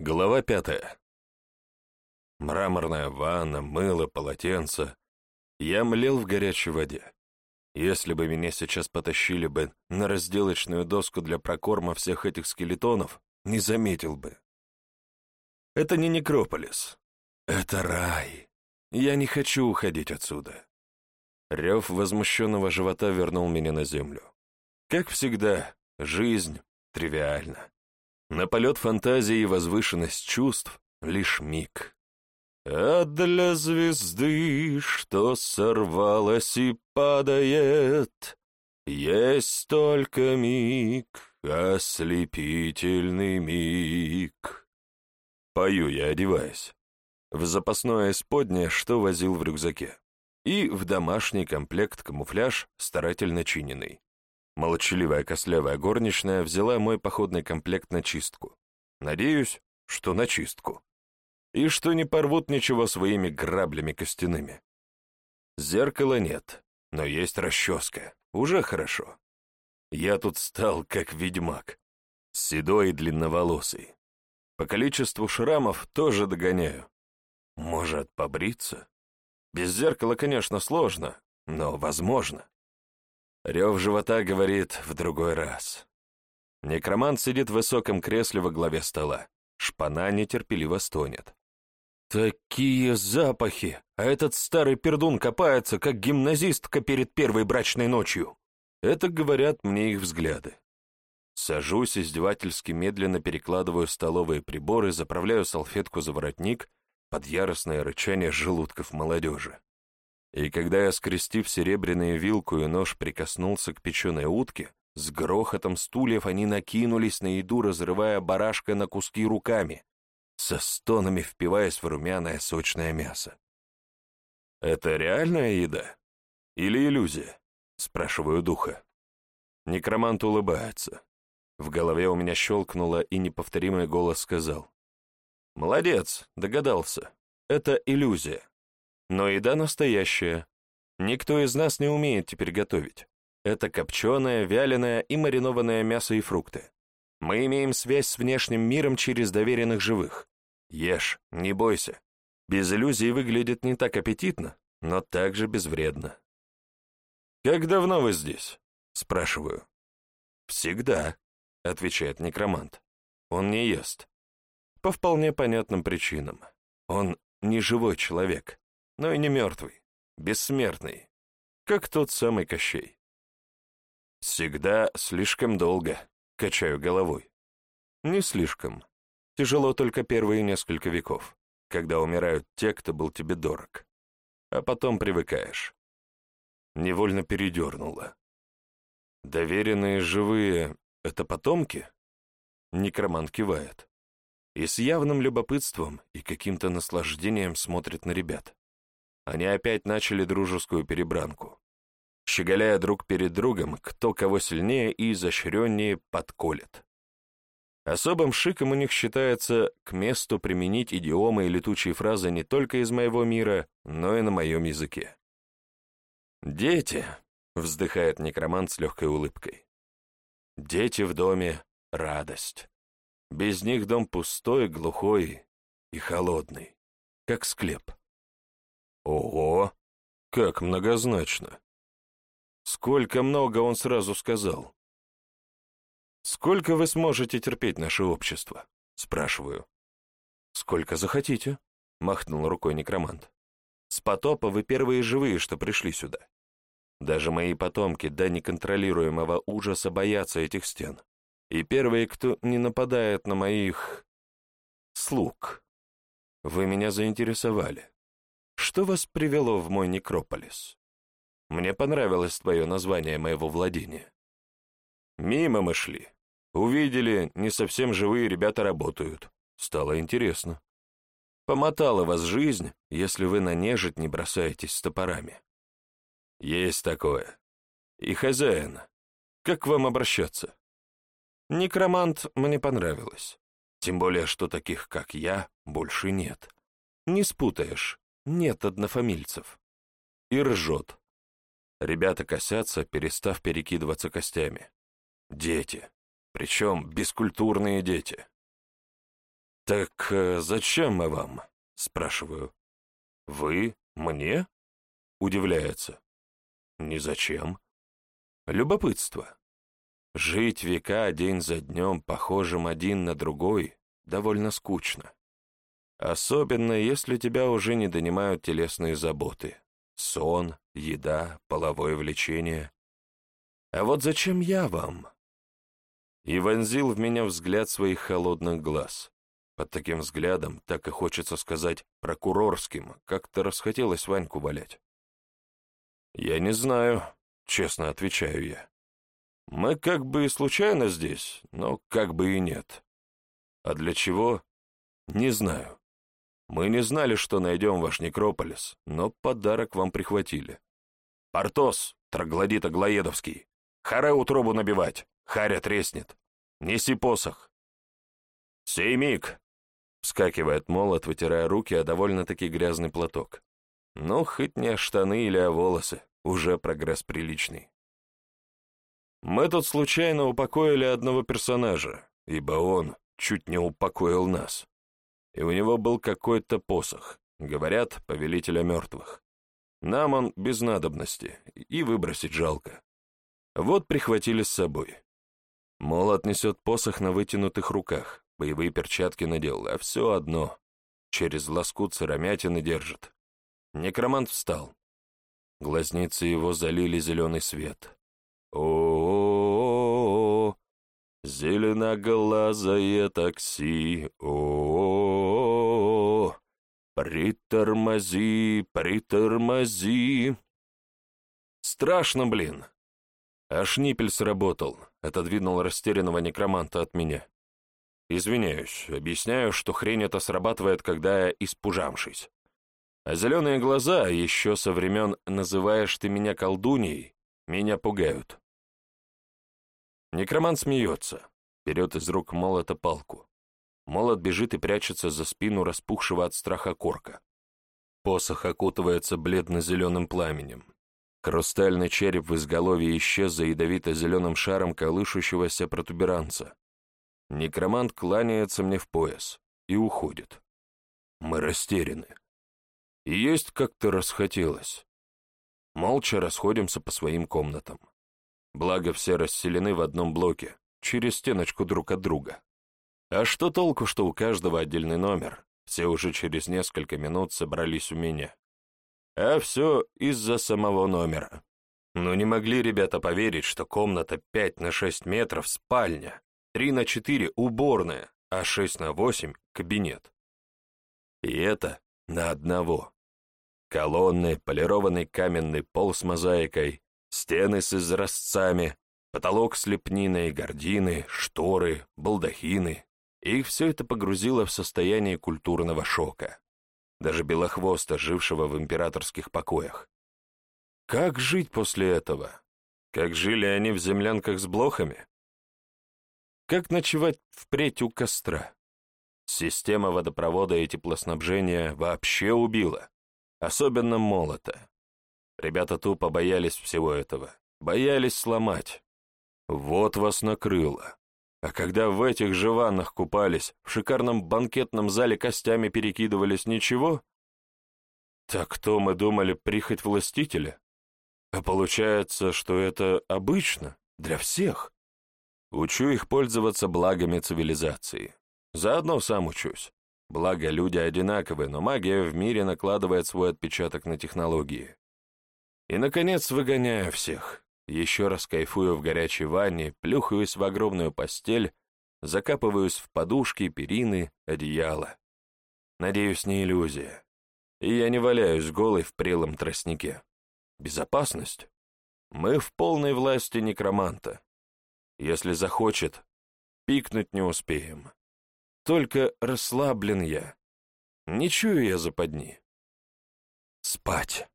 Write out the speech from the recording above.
Глава пятая. Мраморная ванна, мыло, полотенце. Я млел в горячей воде. Если бы меня сейчас потащили бы на разделочную доску для прокорма всех этих скелетонов, не заметил бы. Это не некрополис. Это рай. Я не хочу уходить отсюда. Рев возмущенного живота вернул меня на землю. Как всегда, жизнь тривиальна. На полет фантазии и возвышенность чувств — лишь миг. А для звезды, что сорвалась и падает, Есть только миг, ослепительный миг. Пою я, одеваясь. В запасное исподнее, что возил в рюкзаке. И в домашний комплект камуфляж, старательно чиненный. Молчаливая костлявая горничная взяла мой походный комплект на чистку. Надеюсь, что на чистку. И что не порвут ничего своими граблями костяными. Зеркала нет, но есть расческа. Уже хорошо. Я тут стал как ведьмак. Седой и длинноволосый. По количеству шрамов тоже догоняю. Может, побриться? Без зеркала, конечно, сложно, но возможно. Рев живота говорит в другой раз. Некромант сидит в высоком кресле во главе стола. Шпана нетерпеливо стонет. Такие запахи! А этот старый пердун копается, как гимназистка перед первой брачной ночью. Это говорят мне их взгляды. Сажусь, издевательски медленно перекладываю столовые приборы, заправляю салфетку за воротник под яростное рычание желудков молодежи. И когда я, скрестив серебряную вилку и нож, прикоснулся к печеной утке, с грохотом стульев они накинулись на еду, разрывая барашка на куски руками, со стонами впиваясь в румяное сочное мясо. «Это реальная еда? Или иллюзия?» — спрашиваю духа. Некромант улыбается. В голове у меня щелкнуло, и неповторимый голос сказал. «Молодец, догадался. Это иллюзия. Но еда настоящая. Никто из нас не умеет теперь готовить. Это копченое, вяленое и маринованное мясо и фрукты. Мы имеем связь с внешним миром через доверенных живых. Ешь, не бойся. Без иллюзий выглядит не так аппетитно, но также безвредно. «Как давно вы здесь?» — спрашиваю. «Всегда», — отвечает некромант. «Он не ест. По вполне понятным причинам. Он не живой человек но и не мертвый, бессмертный, как тот самый Кощей. Всегда слишком долго, качаю головой. Не слишком. Тяжело только первые несколько веков, когда умирают те, кто был тебе дорог. А потом привыкаешь. Невольно передернуло. Доверенные живые — это потомки? Некромант кивает. И с явным любопытством и каким-то наслаждением смотрит на ребят. Они опять начали дружескую перебранку. Щеголяя друг перед другом, кто кого сильнее и изощреннее подколет. Особым шиком у них считается к месту применить идиомы и летучие фразы не только из моего мира, но и на моем языке. «Дети», — вздыхает некромант с легкой улыбкой. «Дети в доме — радость. Без них дом пустой, глухой и холодный, как склеп. Ого, как многозначно. Сколько много он сразу сказал. «Сколько вы сможете терпеть наше общество?» — спрашиваю. «Сколько захотите», — махнул рукой некромант. «С потопа вы первые живые, что пришли сюда. Даже мои потомки до неконтролируемого ужаса боятся этих стен. И первые, кто не нападает на моих... слуг. Вы меня заинтересовали. Что вас привело в мой некрополис? Мне понравилось твое название моего владения. Мимо мы шли. Увидели, не совсем живые ребята работают. Стало интересно. Помотала вас жизнь, если вы на нежить не бросаетесь с топорами. Есть такое. И хозяин. Как к вам обращаться? Некромант мне понравилось. Тем более, что таких, как я, больше нет. Не спутаешь нет однофамильцев. И ржет. Ребята косятся, перестав перекидываться костями. Дети. Причем бескультурные дети. «Так э, зачем мы вам?» — спрашиваю. «Вы? Мне?» — удивляется. «Не зачем. Любопытство. Жить века день за днем, похожим один на другой, довольно скучно. Особенно, если тебя уже не донимают телесные заботы. Сон, еда, половое влечение. А вот зачем я вам? И вонзил в меня взгляд своих холодных глаз. Под таким взглядом так и хочется сказать прокурорским, как-то расхотелось Ваньку валять. «Я не знаю», — честно отвечаю я. Мы как бы и случайно здесь, но как бы и нет. А для чего? Не знаю. Мы не знали, что найдем ваш некрополис, но подарок вам прихватили. Портос, троглодит Аглоедовский. Харе утробу набивать, харя треснет. Неси посох. Сей миг, вскакивает молот, вытирая руки о довольно-таки грязный платок. Ну, хоть не о штаны или о волосы, уже прогресс приличный. Мы тут случайно упокоили одного персонажа, ибо он чуть не упокоил нас. И у него был какой-то посох, говорят, повелителя мертвых. Нам он без надобности, и выбросить жалко. Вот прихватили с собой. Молот несет посох на вытянутых руках, боевые перчатки надел, а все одно. Через лоскут сыромятины держит. Некромант встал. Глазницы его залили зеленый свет. О, -о, -о, -о зеленоглазое такси, о, -о, -о притормози, притормози. Страшно, блин. А шнипель сработал, отодвинул растерянного некроманта от меня. Извиняюсь, объясняю, что хрень эта срабатывает, когда я испужавшись. А зеленые глаза, еще со времен «называешь ты меня колдуньей», меня пугают. Некромант смеется, берет из рук молота палку. Молот бежит и прячется за спину распухшего от страха корка. Посох окутывается бледно-зеленым пламенем. Хрустальный череп в изголовье исчез за ядовито-зеленым шаром колышущегося протуберанца. Некромант кланяется мне в пояс и уходит. Мы растеряны. И есть как-то расхотелось. Молча расходимся по своим комнатам. Благо все расселены в одном блоке, через стеночку друг от друга. А что толку, что у каждого отдельный номер? Все уже через несколько минут собрались у меня. А все из-за самого номера. Ну не могли ребята поверить, что комната 5 на 6 метров — спальня, 3 на 4 — уборная, а 6 на 8 — кабинет. И это на одного. Колонны, полированный каменный пол с мозаикой, Стены с изразцами, потолок с лепниной, гардины, шторы, балдахины. Их все это погрузило в состояние культурного шока. Даже Белохвоста, жившего в императорских покоях. Как жить после этого? Как жили они в землянках с блохами? Как ночевать впредь у костра? Система водопровода и теплоснабжения вообще убила, особенно молота. Ребята тупо боялись всего этого, боялись сломать. Вот вас накрыло. А когда в этих же ваннах купались, в шикарном банкетном зале костями перекидывались, ничего? Так кто мы думали, прихоть властителя? А получается, что это обычно, для всех. Учу их пользоваться благами цивилизации. Заодно сам учусь. Благо, люди одинаковые, но магия в мире накладывает свой отпечаток на технологии. И, наконец, выгоняю всех. Еще раз кайфую в горячей ванне, плюхаюсь в огромную постель, закапываюсь в подушки, перины, одеяло. Надеюсь, не иллюзия. И я не валяюсь голый в прелом тростнике. Безопасность? Мы в полной власти некроманта. Если захочет, пикнуть не успеем. Только расслаблен я. Не чую я западни. Спать.